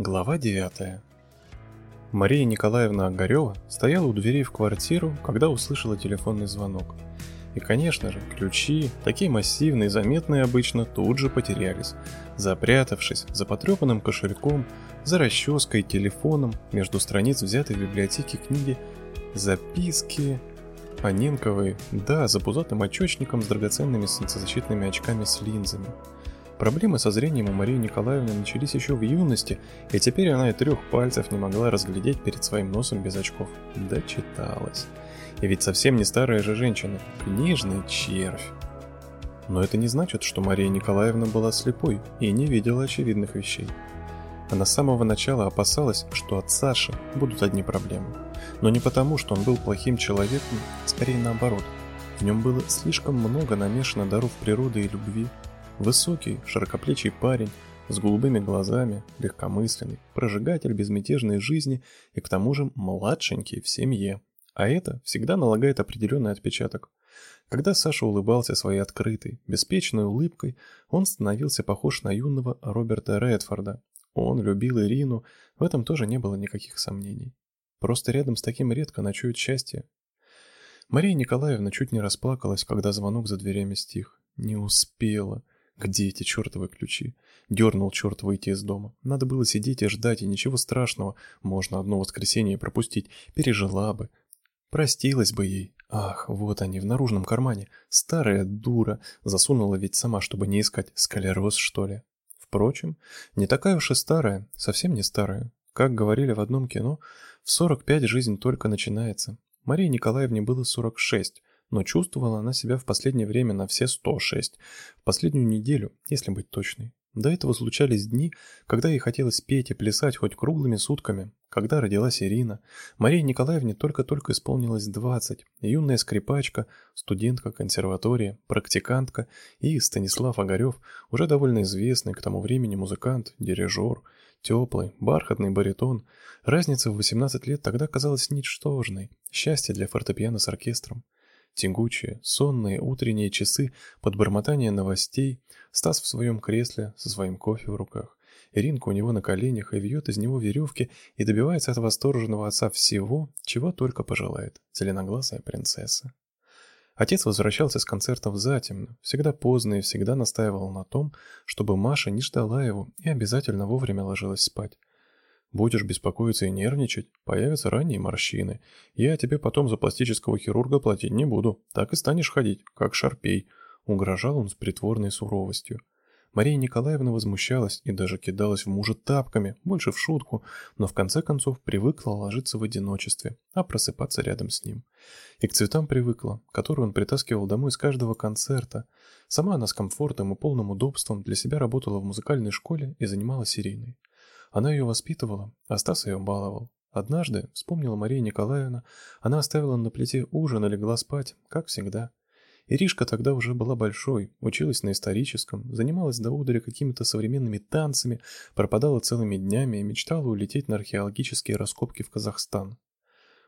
Глава 9 Мария Николаевна Огарева стояла у дверей в квартиру, когда услышала телефонный звонок. И, конечно же, ключи, такие массивные, заметные обычно, тут же потерялись, запрятавшись за потрепанным кошельком, за расческой, телефоном, между страниц взятой в библиотеке книги «Записки...» Аненковой, да, за пузатым очечником с драгоценными солнцезащитными очками с линзами – Проблемы со зрением у Марии Николаевны начались еще в юности, и теперь она и трех пальцев не могла разглядеть перед своим носом без очков. Дочиталась. И ведь совсем не старая же женщина, книжный червь. Но это не значит, что Мария Николаевна была слепой и не видела очевидных вещей. Она с самого начала опасалась, что от Саши будут одни проблемы. Но не потому, что он был плохим человеком, скорее наоборот. В нем было слишком много намешано даров природы и любви, Высокий, широкоплечий парень с голубыми глазами, легкомысленный, прожигатель безмятежной жизни и к тому же младшенький в семье. А это всегда налагает определенный отпечаток. Когда Саша улыбался своей открытой, беспечной улыбкой, он становился похож на юного Роберта Редфорда. Он любил Ирину, в этом тоже не было никаких сомнений. Просто рядом с таким редко ночует счастье. Мария Николаевна чуть не расплакалась, когда звонок за дверями стих. Не успела. Где эти чертовы ключи? Дернул черт выйти из дома. Надо было сидеть и ждать, и ничего страшного. Можно одно воскресенье пропустить. Пережила бы. Простилась бы ей. Ах, вот они, в наружном кармане. Старая дура. Засунула ведь сама, чтобы не искать. Скалероз, что ли? Впрочем, не такая уж и старая. Совсем не старая. Как говорили в одном кино, в 45 жизнь только начинается. Марии Николаевне было 46 но чувствовала она себя в последнее время на все 106, в последнюю неделю, если быть точной. До этого случались дни, когда ей хотелось петь и плясать хоть круглыми сутками. Когда родилась Ирина, Марии Николаевне только-только исполнилось 20, юная скрипачка, студентка консерватории, практикантка и Станислав Огарев, уже довольно известный к тому времени музыкант, дирижер, теплый, бархатный баритон. Разница в 18 лет тогда казалась ничтожной, счастье для фортепиано с оркестром. Тягучие, сонные утренние часы под бормотание новостей, Стас в своем кресле со своим кофе в руках. Иринка у него на коленях и вьет из него веревки и добивается от восторженного отца всего, чего только пожелает. Зеленоглазая принцесса. Отец возвращался с концертов затемно, всегда поздно и всегда настаивал на том, чтобы Маша не ждала его и обязательно вовремя ложилась спать. Будешь беспокоиться и нервничать, появятся ранние морщины. Я тебе потом за пластического хирурга платить не буду, так и станешь ходить, как шарпей», — угрожал он с притворной суровостью. Мария Николаевна возмущалась и даже кидалась в мужа тапками, больше в шутку, но в конце концов привыкла ложиться в одиночестве, а просыпаться рядом с ним. И к цветам привыкла, которые он притаскивал домой с каждого концерта. Сама она с комфортом и полным удобством для себя работала в музыкальной школе и занималась Ириной. Она ее воспитывала, а Стас ее баловал. Однажды, вспомнила Мария Николаевна, она оставила на плите ужин и легла спать, как всегда. Иришка тогда уже была большой, училась на историческом, занималась до удара какими-то современными танцами, пропадала целыми днями и мечтала улететь на археологические раскопки в Казахстан.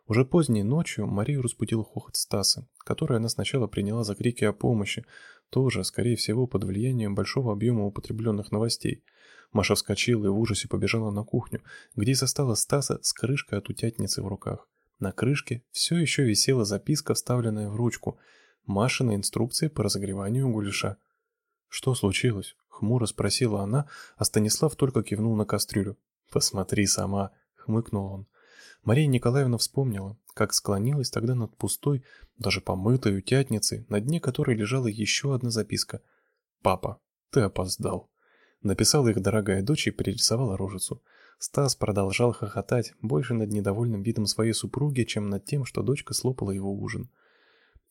Уже поздней ночью Марию разбудил хохот Стаса, который она сначала приняла за крики о помощи, тоже, скорее всего, под влиянием большого объема употребленных новостей – Маша вскочила и в ужасе побежала на кухню, где застала Стаса с крышкой от утятницы в руках. На крышке все еще висела записка, вставленная в ручку. Машина инструкция по разогреванию гуляша. «Что случилось?» — хмуро спросила она, а Станислав только кивнул на кастрюлю. «Посмотри сама», — хмыкнул он. Мария Николаевна вспомнила, как склонилась тогда над пустой, даже помытой утятницей, на дне которой лежала еще одна записка. «Папа, ты опоздал». Написала их дорогая дочь и перерисовала рожицу. Стас продолжал хохотать, больше над недовольным видом своей супруги, чем над тем, что дочка слопала его ужин.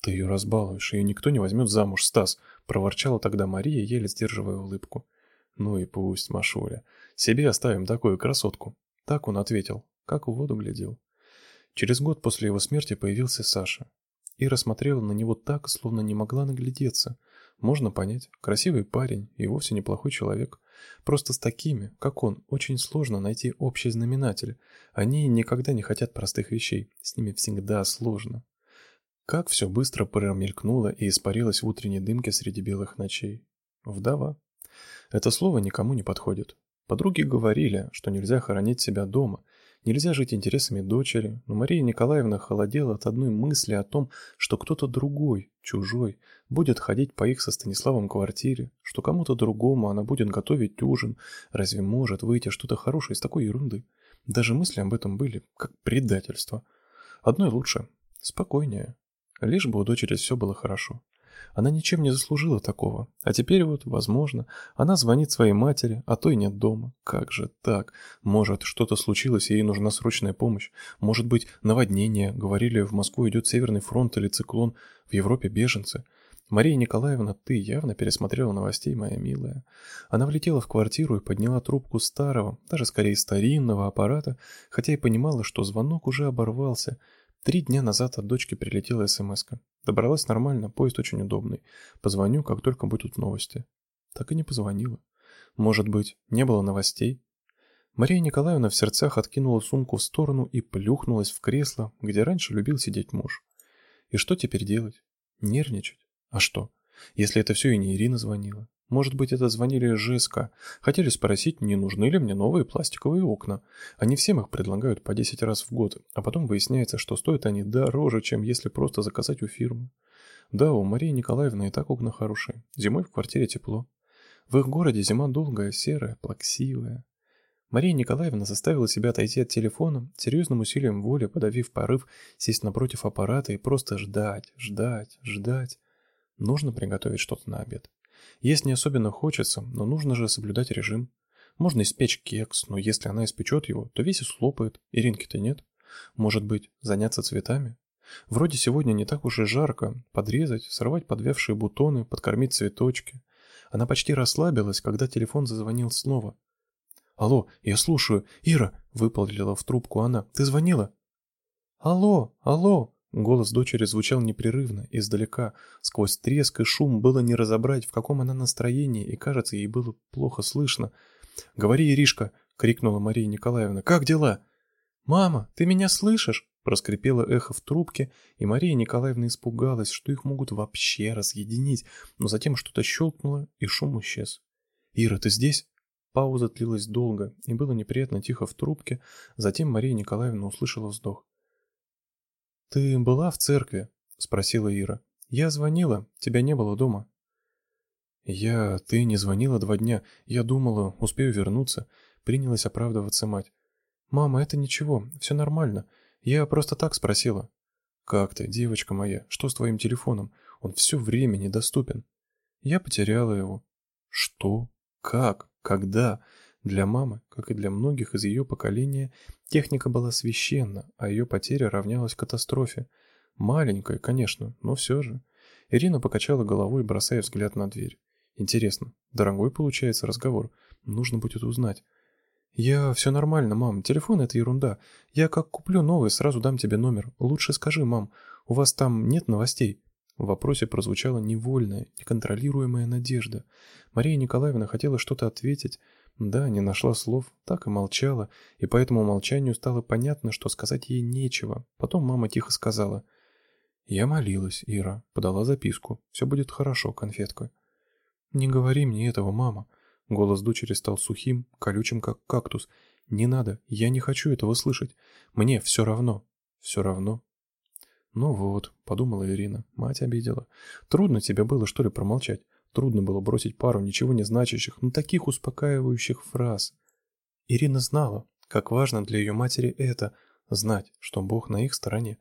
«Ты ее разбалуешь, ее никто не возьмет замуж, Стас!» — проворчала тогда Мария, еле сдерживая улыбку. «Ну и пусть, Машуля. Себе оставим такую красотку». Так он ответил, как в воду глядел. Через год после его смерти появился Саша. И рассмотрела на него так, словно не могла наглядеться — можно понять, красивый парень и вовсе неплохой человек. Просто с такими, как он, очень сложно найти общий знаменатель. Они никогда не хотят простых вещей, с ними всегда сложно. Как все быстро промелькнуло и испарилось в утренней дымке среди белых ночей. Вдова. Это слово никому не подходит. Подруги говорили, что нельзя хоронить себя дома, нельзя жить интересами дочери, но Мария Николаевна холодела от одной мысли о том, что кто-то другой, чужой, будет ходить по их со Станиславом квартире, что кому-то другому она будет готовить ужин. Разве может выйти что-то хорошее из такой ерунды? Даже мысли об этом были как предательство. Одной лучше, спокойнее. Лишь бы у дочери все было хорошо. Она ничем не заслужила такого. А теперь вот, возможно, она звонит своей матери, а той нет дома. Как же так? Может, что-то случилось, ей нужна срочная помощь. Может быть, наводнение. Говорили, в Москву идет Северный фронт или циклон. В Европе беженцы. Мария Николаевна, ты явно пересмотрела новостей, моя милая. Она влетела в квартиру и подняла трубку старого, даже скорее старинного аппарата, хотя и понимала, что звонок уже оборвался. Три дня назад от дочки прилетела смс -ка. Добралась нормально, поезд очень удобный. Позвоню, как только будут новости. Так и не позвонила. Может быть, не было новостей? Мария Николаевна в сердцах откинула сумку в сторону и плюхнулась в кресло, где раньше любил сидеть муж. И что теперь делать? Нервничать? А что? Если это все и не Ирина звонила? Может быть, это звонили ЖСК. Хотели спросить, не нужны ли мне новые пластиковые окна. Они всем их предлагают по 10 раз в год, а потом выясняется, что стоят они дороже, чем если просто заказать у фирмы. Да, у Марии Николаевны и так окна хорошие. Зимой в квартире тепло. В их городе зима долгая, серая, плаксивая. Мария Николаевна заставила себя отойти от телефона, серьезным усилием воли подавив порыв, сесть напротив аппарата и просто ждать, ждать, ждать. Нужно приготовить что-то на обед. Есть не особенно хочется, но нужно же соблюдать режим. Можно испечь кекс, но если она испечет его, то весь и слопает, Иринки-то нет. Может быть, заняться цветами? Вроде сегодня не так уж и жарко. Подрезать, сорвать подвявшие бутоны, подкормить цветочки. Она почти расслабилась, когда телефон зазвонил снова. «Алло, я слушаю. Ира!» — выпалила в трубку она. «Ты звонила?» «Алло, алло!» Голос дочери звучал непрерывно, издалека. Сквозь треск и шум было не разобрать, в каком она настроении, и, кажется, ей было плохо слышно. «Говори, Иришка!» — крикнула Мария Николаевна. «Как дела?» «Мама, ты меня слышишь?» — проскрипело эхо в трубке, и Мария Николаевна испугалась, что их могут вообще разъединить, но затем что-то щелкнуло, и шум исчез. «Ира, ты здесь?» Пауза длилась долго, и было неприятно тихо в трубке, затем Мария Николаевна услышала вздох. «Ты была в церкви?» — спросила Ира. «Я звонила, тебя не было дома». «Я... Ты не звонила два дня. Я думала, успею вернуться». Принялась оправдываться мать. «Мама, это ничего, все нормально. Я просто так спросила». «Как ты, девочка моя? Что с твоим телефоном? Он все время недоступен». «Я потеряла его». «Что? Как? Когда?» Для мамы, как и для многих из ее поколения, техника была священна, а ее потеря равнялась катастрофе. Маленькая, конечно, но все же. Ирина покачала головой, бросая взгляд на дверь. Интересно, дорогой получается разговор. Нужно будет узнать. Я все нормально, мам. Телефон это ерунда. Я как куплю новый, сразу дам тебе номер. Лучше скажи, мам, у вас там нет новостей? В вопросе прозвучала невольная, неконтролируемая надежда. Мария Николаевна хотела что-то ответить, да, не нашла слов, так и молчала, и по этому молчанию стало понятно, что сказать ей нечего. Потом мама тихо сказала. «Я молилась, Ира, подала записку. Все будет хорошо, конфетка». «Не говори мне этого, мама». Голос дочери стал сухим, колючим, как кактус. «Не надо, я не хочу этого слышать. Мне все равно. Все равно». «Ну вот», — подумала Ирина, — мать обидела. «Трудно тебе было, что ли, промолчать? Трудно было бросить пару ничего не значащих, но таких успокаивающих фраз. Ирина знала, как важно для ее матери это — знать, что Бог на их стороне.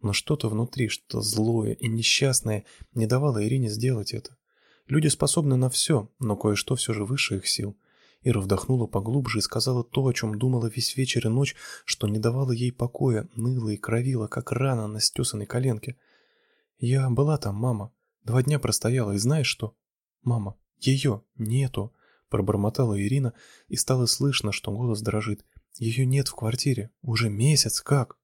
Но что-то внутри, что злое и несчастное, не давало Ирине сделать это. Люди способны на все, но кое-что все же выше их сил. Ира вдохнула поглубже и сказала то, о чем думала весь вечер и ночь, что не давало ей покоя, ныло и кровило, как рана на стесанной коленке. «Я была там, мама. Два дня простояла, и знаешь что? «Мама, ее нету!» — пробормотала Ирина, и стало слышно, что голос дрожит. «Ее нет в квартире. Уже месяц как?»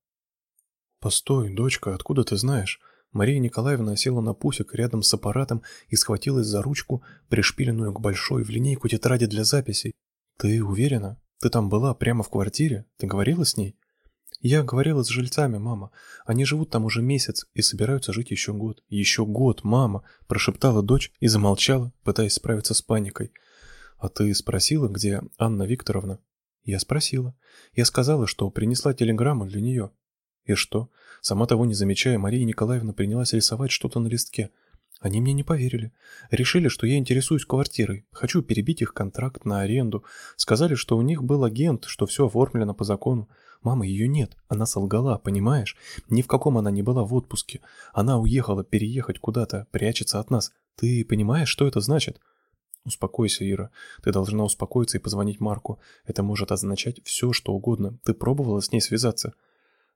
«Постой, дочка, откуда ты знаешь?» Мария Николаевна села на пусик рядом с аппаратом и схватилась за ручку, пришпиленную к большой в линейку тетради для записей. «Ты уверена? Ты там была, прямо в квартире? Ты говорила с ней?» Я говорила с жильцами, мама. Они живут там уже месяц и собираются жить еще год. Еще год, мама, прошептала дочь и замолчала, пытаясь справиться с паникой. А ты спросила, где Анна Викторовна? Я спросила. Я сказала, что принесла телеграмму для нее. И что? Сама того не замечая, Мария Николаевна принялась рисовать что-то на листке. Они мне не поверили. Решили, что я интересуюсь квартирой. Хочу перебить их контракт на аренду. Сказали, что у них был агент, что все оформлено по закону. Мама, ее нет. Она солгала, понимаешь? Ни в каком она не была в отпуске. Она уехала переехать куда-то, прячется от нас. Ты понимаешь, что это значит? Успокойся, Ира. Ты должна успокоиться и позвонить Марку. Это может означать все, что угодно. Ты пробовала с ней связаться?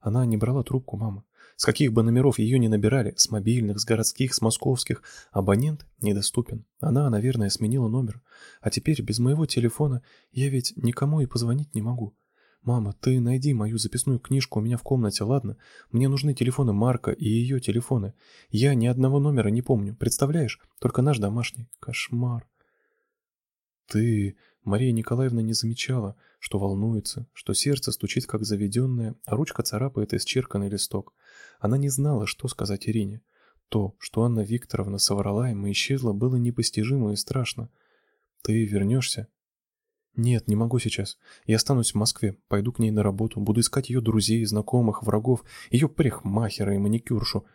Она не брала трубку, мама. С каких бы номеров ее не набирали, с мобильных, с городских, с московских, абонент недоступен. Она, наверное, сменила номер. А теперь без моего телефона я ведь никому и позвонить не могу. Мама, ты найди мою записную книжку у меня в комнате, ладно? Мне нужны телефоны Марка и ее телефоны. Я ни одного номера не помню, представляешь? Только наш домашний. Кошмар. Ты Мария Николаевна не замечала, что волнуется, что сердце стучит как заведенное, а ручка царапает исчерканный листок. Она не знала, что сказать Ирине. То, что Анна Викторовна соврала им и исчезла, было непостижимо и страшно. «Ты вернешься?» «Нет, не могу сейчас. Я останусь в Москве, пойду к ней на работу, буду искать ее друзей, знакомых, врагов, ее парикмахера и маникюршу.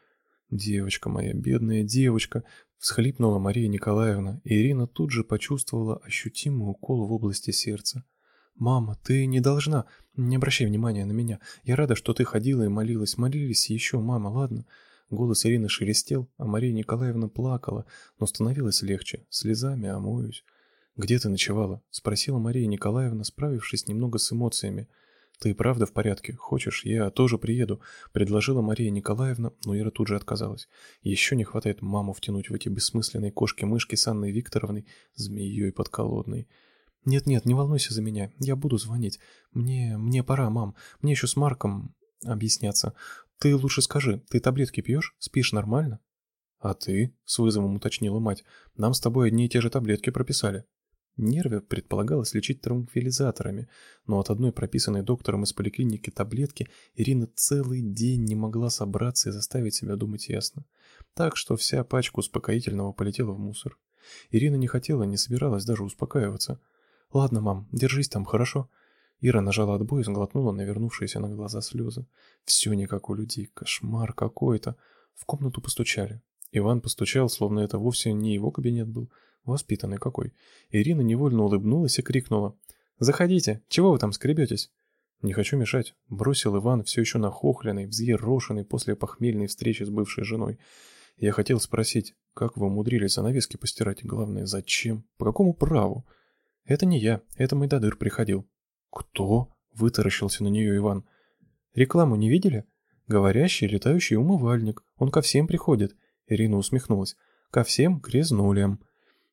Девочка моя, бедная девочка, Всхлипнула Мария Николаевна, Ирина тут же почувствовала ощутимый укол в области сердца. «Мама, ты не должна. Не обращай внимания на меня. Я рада, что ты ходила и молилась. Молились еще, мама, ладно?» Голос Ирины шелестел, а Мария Николаевна плакала, но становилось легче. Слезами омоюсь. «Где ты ночевала?» — спросила Мария Николаевна, справившись немного с эмоциями. «Ты правда в порядке? Хочешь, я тоже приеду?» — предложила Мария Николаевна, но Ира тут же отказалась. Еще не хватает маму втянуть в эти бессмысленные кошки-мышки с Анной Викторовной, змеей подколодной. «Нет-нет, не волнуйся за меня, я буду звонить. Мне... мне пора, мам. Мне еще с Марком объясняться. Ты лучше скажи, ты таблетки пьешь? Спишь нормально?» «А ты?» — с вызовом уточнила мать. «Нам с тобой одни и те же таблетки прописали». Нервы предполагалось лечить транквилизаторами, но от одной прописанной доктором из поликлиники таблетки Ирина целый день не могла собраться и заставить себя думать ясно. Так что вся пачка успокоительного полетела в мусор. Ирина не хотела, не собиралась даже успокаиваться. «Ладно, мам, держись там, хорошо?» Ира нажала отбой и сглотнула навернувшиеся на глаза слезы. Все не как у людей, кошмар какой-то. В комнату постучали. Иван постучал, словно это вовсе не его кабинет был, Воспитанный какой. Ирина невольно улыбнулась и крикнула. «Заходите! Чего вы там скребетесь?» «Не хочу мешать», — бросил Иван, все еще нахохленный, взъерошенный после похмельной встречи с бывшей женой. Я хотел спросить, как вы умудрились занавески постирать, главное, зачем? По какому праву? Это не я, это мой дадыр приходил. Кто? Вытаращился на нее Иван. Рекламу не видели? Говорящий летающий умывальник. Он ко всем приходит. Ирина усмехнулась. Ко всем грязнулям.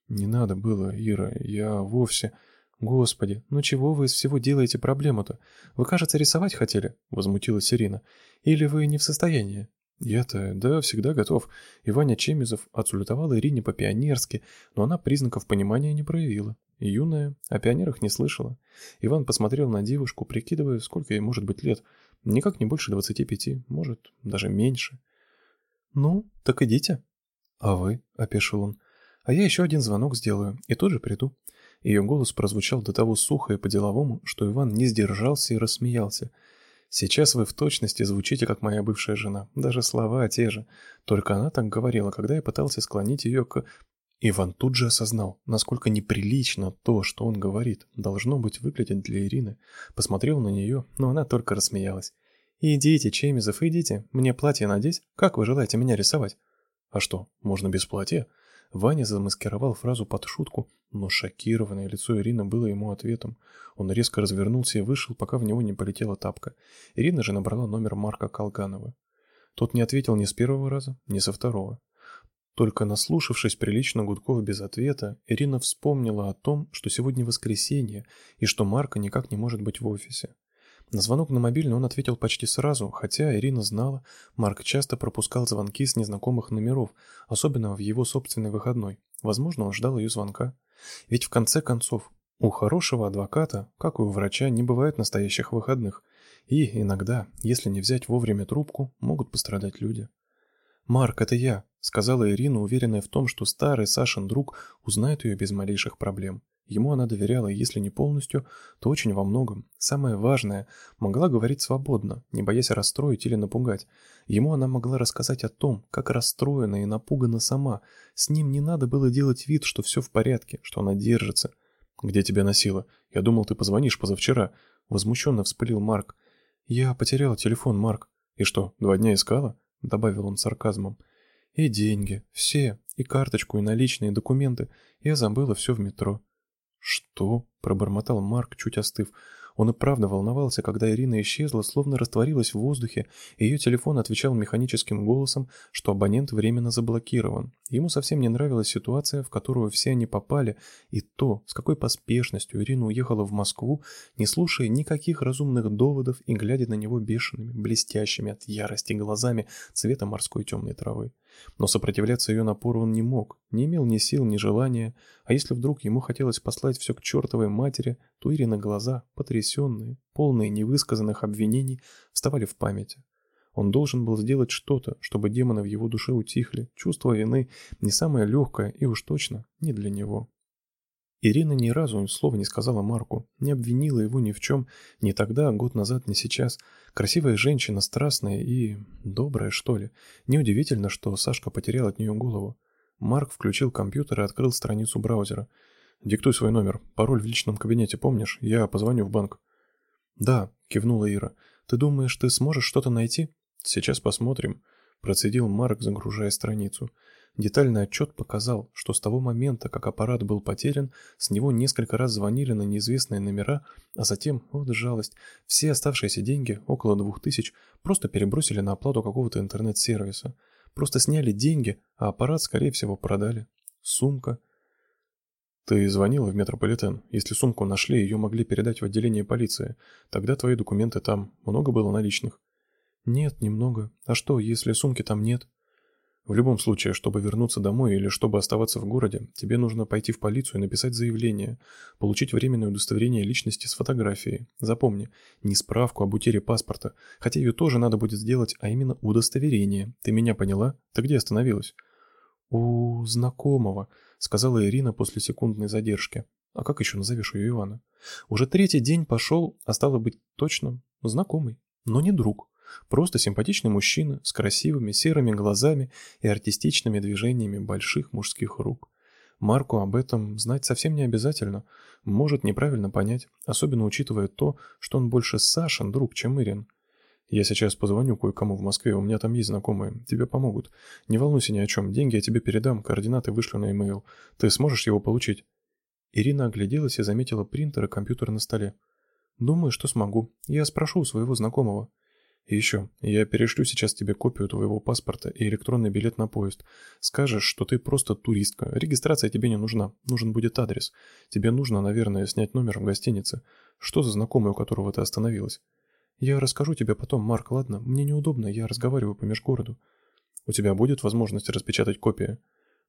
Не надо было, Ира, я вовсе... Господи, ну чего вы из всего делаете проблему-то? Вы, кажется, рисовать хотели, возмутилась Ирина. Или вы не в состоянии? Я-то, да, всегда готов. Иваня Чемизов отсулетовал Ирине по-пионерски, но она признаков понимания не проявила. Юная, о пионерах не слышала. Иван посмотрел на девушку, прикидывая, сколько ей может быть лет. Никак не больше двадцати пяти, может, даже меньше. «Ну, так идите». «А вы?» — опешил он. А я еще один звонок сделаю и тут же приду. Ее голос прозвучал до того сухо и по-деловому, что Иван не сдержался и рассмеялся. Сейчас вы в точности звучите, как моя бывшая жена. Даже слова те же. Только она так говорила, когда я пытался склонить ее к... Иван тут же осознал, насколько неприлично то, что он говорит, должно быть выглядеть для Ирины. Посмотрел на нее, но она только рассмеялась. «Идите, Чемизов, идите. Мне платье надеть? Как вы желаете меня рисовать?» «А что, можно без платья?» Ваня замаскировал фразу под шутку, но шокированное лицо Ирины было ему ответом. Он резко развернулся и вышел, пока в него не полетела тапка. Ирина же набрала номер Марка Колганова. Тот не ответил ни с первого раза, ни со второго. Только наслушавшись прилично гудков без ответа, Ирина вспомнила о том, что сегодня воскресенье и что Марка никак не может быть в офисе. На звонок на мобильный он ответил почти сразу, хотя Ирина знала, Марк часто пропускал звонки с незнакомых номеров, особенно в его собственный выходной. Возможно, он ждал ее звонка. Ведь в конце концов, у хорошего адвоката, как и у врача, не бывает настоящих выходных. И иногда, если не взять вовремя трубку, могут пострадать люди. «Марк, это я», — сказала Ирина, уверенная в том, что старый Сашин друг узнает ее без малейших проблем. Ему она доверяла, если не полностью, то очень во многом. Самое важное, могла говорить свободно, не боясь расстроить или напугать. Ему она могла рассказать о том, как расстроена и напугана сама. С ним не надо было делать вид, что все в порядке, что она держится. «Где тебя носило? Я думал, ты позвонишь позавчера», — возмущенно вспылил Марк. «Я потерял телефон, Марк». «И что, два дня искала?» — добавил он сарказмом. «И деньги, все, и карточку, и наличные документы. Я забыла все в метро». «Что?» – пробормотал Марк, чуть остыв. Он и правда волновался, когда Ирина исчезла, словно растворилась в воздухе, и ее телефон отвечал механическим голосом, что абонент временно заблокирован. Ему совсем не нравилась ситуация, в которую все они попали, и то, с какой поспешностью Ирина уехала в Москву, не слушая никаких разумных доводов и глядя на него бешеными, блестящими от ярости глазами цвета морской темной травы. Но сопротивляться ее напору он не мог, не имел ни сил, ни желания, а если вдруг ему хотелось послать все к чертовой матери, то Ирина глаза, потрясенные, полные невысказанных обвинений, вставали в памяти. Он должен был сделать что-то, чтобы демоны в его душе утихли, чувство вины не самое легкое и уж точно не для него. Ирина ни разу ни слова не сказала Марку, не обвинила его ни в чем, ни тогда, год назад, ни сейчас. Красивая женщина, страстная и... добрая, что ли. Неудивительно, что Сашка потерял от нее голову. Марк включил компьютер и открыл страницу браузера. «Диктуй свой номер. Пароль в личном кабинете помнишь? Я позвоню в банк». «Да», — кивнула Ира. «Ты думаешь, ты сможешь что-то найти?» «Сейчас посмотрим», — процедил Марк, загружая страницу. Детальный отчет показал, что с того момента, как аппарат был потерян, с него несколько раз звонили на неизвестные номера, а затем, вот жалость, все оставшиеся деньги, около двух тысяч, просто перебросили на оплату какого-то интернет-сервиса. Просто сняли деньги, а аппарат, скорее всего, продали. Сумка. Ты звонила в метрополитен. Если сумку нашли, ее могли передать в отделение полиции. Тогда твои документы там. Много было наличных? Нет, немного. А что, если сумки там нет? В любом случае, чтобы вернуться домой или чтобы оставаться в городе, тебе нужно пойти в полицию и написать заявление, получить временное удостоверение личности с фотографией. Запомни, не справку об утере паспорта, хотя ее тоже надо будет сделать, а именно удостоверение. Ты меня поняла? Ты где остановилась? У знакомого, сказала Ирина после секундной задержки. А как еще назовешь ее Ивана? Уже третий день пошел, а стало быть точно знакомый, но не друг. Просто симпатичный мужчина с красивыми серыми глазами и артистичными движениями больших мужских рук. Марку об этом знать совсем не обязательно, может неправильно понять, особенно учитывая то, что он больше Сашин друг, чем Ирин. Я сейчас позвоню кое-кому в Москве, у меня там есть знакомые, тебе помогут. Не волнуйся ни о чем, деньги я тебе передам, координаты вышлю на e-mail. Ты сможешь его получить?» Ирина огляделась и заметила принтер и компьютер на столе. «Думаю, что смогу. Я спрошу у своего знакомого». И еще, я перешлю сейчас тебе копию твоего паспорта и электронный билет на поезд. Скажешь, что ты просто туристка. Регистрация тебе не нужна. Нужен будет адрес. Тебе нужно, наверное, снять номер в гостинице. Что за знакомый, у которого ты остановилась? Я расскажу тебе потом, Марк, ладно? Мне неудобно, я разговариваю по межгороду. У тебя будет возможность распечатать копии?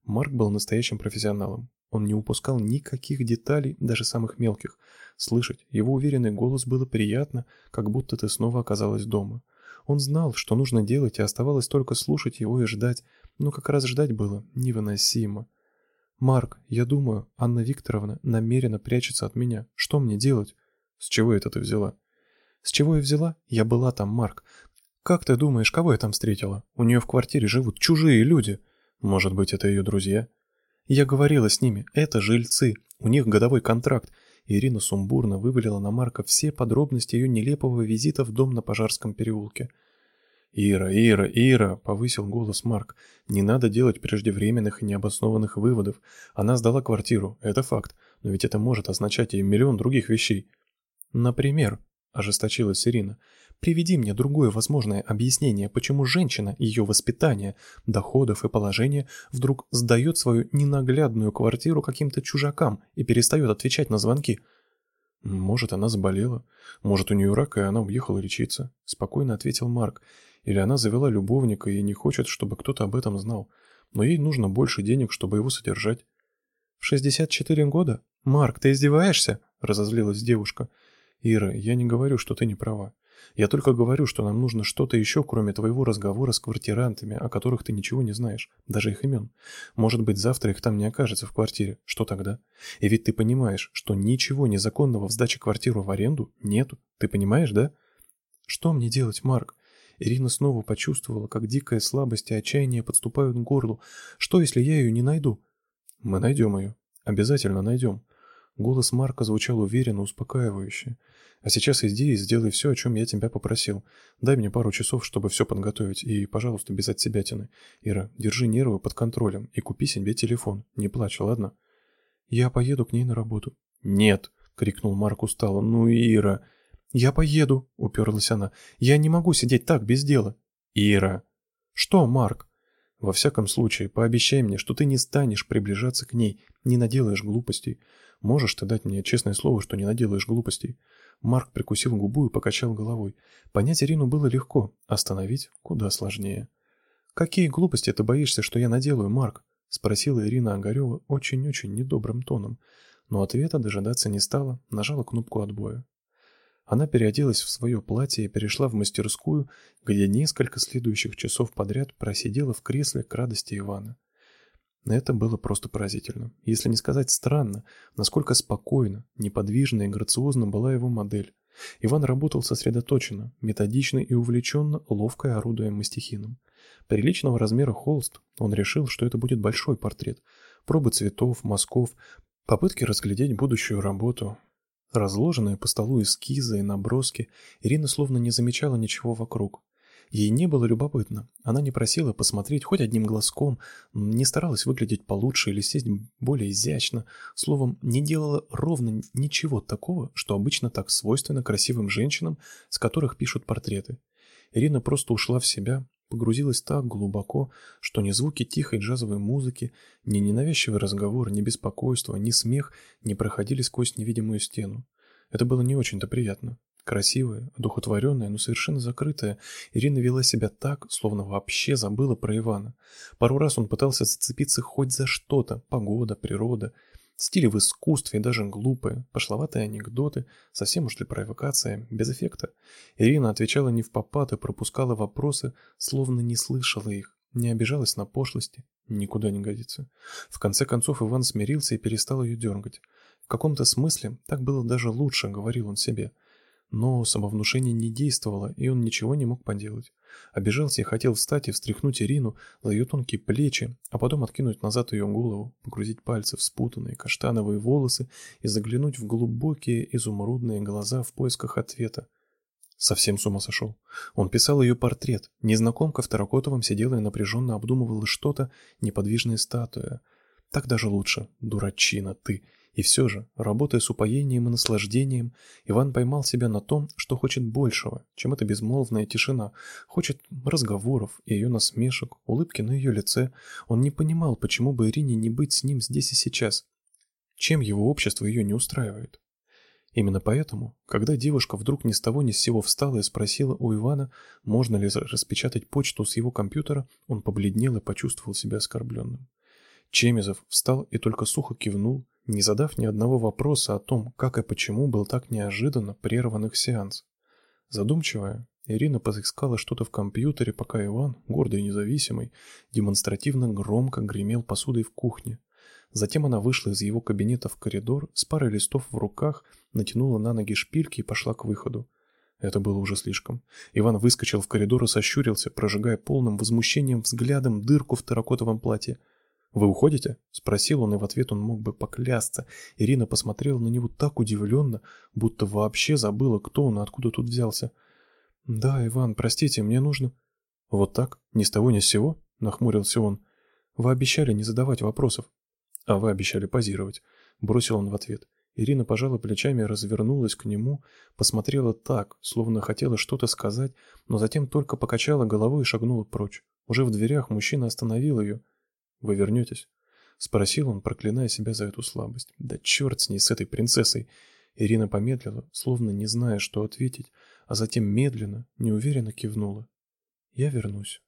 Марк был настоящим профессионалом. Он не упускал никаких деталей, даже самых мелких. Слышать его уверенный голос было приятно, как будто ты снова оказалась дома. Он знал, что нужно делать, и оставалось только слушать его и ждать, но как раз ждать было невыносимо. «Марк, я думаю, Анна Викторовна намеренно прячется от меня. Что мне делать?» «С чего это ты взяла?» «С чего я взяла? Я была там, Марк. Как ты думаешь, кого я там встретила? У нее в квартире живут чужие люди». Может быть, это ее друзья? Я говорила с ними, это жильцы, у них годовой контракт. Ирина сумбурно вывалила на Марка все подробности ее нелепого визита в дом на Пожарском переулке. «Ира, Ира, Ира!» — повысил голос Марк. «Не надо делать преждевременных и необоснованных выводов. Она сдала квартиру, это факт, но ведь это может означать и миллион других вещей». «Например», — ожесточилась Ирина, Приведи мне другое возможное объяснение, почему женщина, ее воспитание, доходов и положение вдруг сдает свою ненаглядную квартиру каким-то чужакам и перестает отвечать на звонки. Может, она заболела, может, у нее рак, и она уехала лечиться, спокойно ответил Марк. Или она завела любовника и не хочет, чтобы кто-то об этом знал, но ей нужно больше денег, чтобы его содержать. В 64 года? Марк, ты издеваешься? разозлилась девушка. Ира, я не говорю, что ты не права. Я только говорю, что нам нужно что-то еще, кроме твоего разговора с квартирантами, о которых ты ничего не знаешь, даже их имен. Может быть, завтра их там не окажется в квартире. Что тогда? И ведь ты понимаешь, что ничего незаконного в сдаче квартиры в аренду нету. Ты понимаешь, да? Что мне делать, Марк? Ирина снова почувствовала, как дикая слабость и отчаяние подступают к горлу. Что, если я ее не найду? Мы найдем ее. Обязательно найдем. Голос Марка звучал уверенно, успокаивающе. А сейчас иди и сделай все, о чем я тебя попросил. Дай мне пару часов, чтобы все подготовить, и, пожалуйста, без отсебятины. Ира, держи нервы под контролем и купи себе телефон. Не плачь, ладно? Я поеду к ней на работу. Нет, крикнул Марк устало. Ну, Ира, я поеду, уперлась она. Я не могу сидеть так без дела. Ира. Что, Марк? Во всяком случае, пообещай мне, что ты не станешь приближаться к ней, не наделаешь глупостей. Можешь ты дать мне честное слово, что не наделаешь глупостей? Марк прикусил губу и покачал головой. Понять Ирину было легко, остановить куда сложнее. Какие глупости ты боишься, что я наделаю, Марк? спросила Ирина Огарева очень-очень недобрым тоном, но ответа дожидаться не стала, нажала кнопку отбоя. Она переоделась в свое платье и перешла в мастерскую, где несколько следующих часов подряд просидела в кресле к радости Ивана. Это было просто поразительно, если не сказать странно, насколько спокойно, неподвижно и грациозно была его модель. Иван работал сосредоточенно, методично и увлеченно, ловко орудуя мастихином. Приличного размера холст, он решил, что это будет большой портрет. Пробы цветов, мазков, попытки разглядеть будущую работу, Разложенные по столу эскизы и наброски, Ирина словно не замечала ничего вокруг. Ей не было любопытно. Она не просила посмотреть хоть одним глазком, не старалась выглядеть получше или сесть более изящно. Словом, не делала ровно ничего такого, что обычно так свойственно красивым женщинам, с которых пишут портреты. Ирина просто ушла в себя, погрузилась так глубоко, что ни звуки тихой джазовой музыки, ни ненавязчивый разговор, ни беспокойство, ни смех не проходили сквозь невидимую стену. Это было не очень-то приятно. Красивая, одухотворенная, но совершенно закрытая, Ирина вела себя так, словно вообще забыла про Ивана. Пару раз он пытался зацепиться хоть за что-то – погода, природа – Стили в искусстве, даже глупые, пошловатые анекдоты, совсем уж для провокация, без эффекта. Ирина отвечала не в попад и пропускала вопросы, словно не слышала их, не обижалась на пошлости, никуда не годится. В конце концов Иван смирился и перестал ее дергать. В каком-то смысле так было даже лучше, говорил он себе – но самовнушение не действовало, и он ничего не мог поделать. Обижался и хотел встать и встряхнуть Ирину за ее тонкие плечи, а потом откинуть назад ее голову, погрузить пальцы в спутанные каштановые волосы и заглянуть в глубокие изумрудные глаза в поисках ответа. Совсем с ума сошел. Он писал ее портрет. Незнакомка в Таракотовом сидела и напряженно обдумывала что-то, неподвижная статуя. Так даже лучше, дурачина ты. И все же, работая с упоением и наслаждением, Иван поймал себя на том, что хочет большего, чем эта безмолвная тишина, хочет разговоров ее насмешек, улыбки на ее лице. Он не понимал, почему бы Ирине не быть с ним здесь и сейчас. Чем его общество ее не устраивает? Именно поэтому, когда девушка вдруг ни с того ни с сего встала и спросила у Ивана, можно ли распечатать почту с его компьютера, он побледнел и почувствовал себя оскорбленным. Чемизов встал и только сухо кивнул, не задав ни одного вопроса о том, как и почему был так неожиданно прерван их сеанс. Задумчивая, Ирина подыскала что-то в компьютере, пока Иван, гордый и независимый, демонстративно громко гремел посудой в кухне. Затем она вышла из его кабинета в коридор с парой листов в руках, натянула на ноги шпильки и пошла к выходу. Это было уже слишком. Иван выскочил в коридор и сощурился, прожигая полным возмущением взглядом дырку в терракотовом платье – «Вы уходите?» — спросил он, и в ответ он мог бы поклясться. Ирина посмотрела на него так удивленно, будто вообще забыла, кто он и откуда тут взялся. «Да, Иван, простите, мне нужно...» «Вот так? Ни с того ни с сего?» — нахмурился он. «Вы обещали не задавать вопросов». «А вы обещали позировать», — бросил он в ответ. Ирина пожала плечами развернулась к нему, посмотрела так, словно хотела что-то сказать, но затем только покачала головой и шагнула прочь. Уже в дверях мужчина остановил ее. Вы вернетесь?» Спросил он, проклиная себя за эту слабость. «Да черт с ней, с этой принцессой!» Ирина помедлила, словно не зная, что ответить, а затем медленно, неуверенно кивнула. «Я вернусь».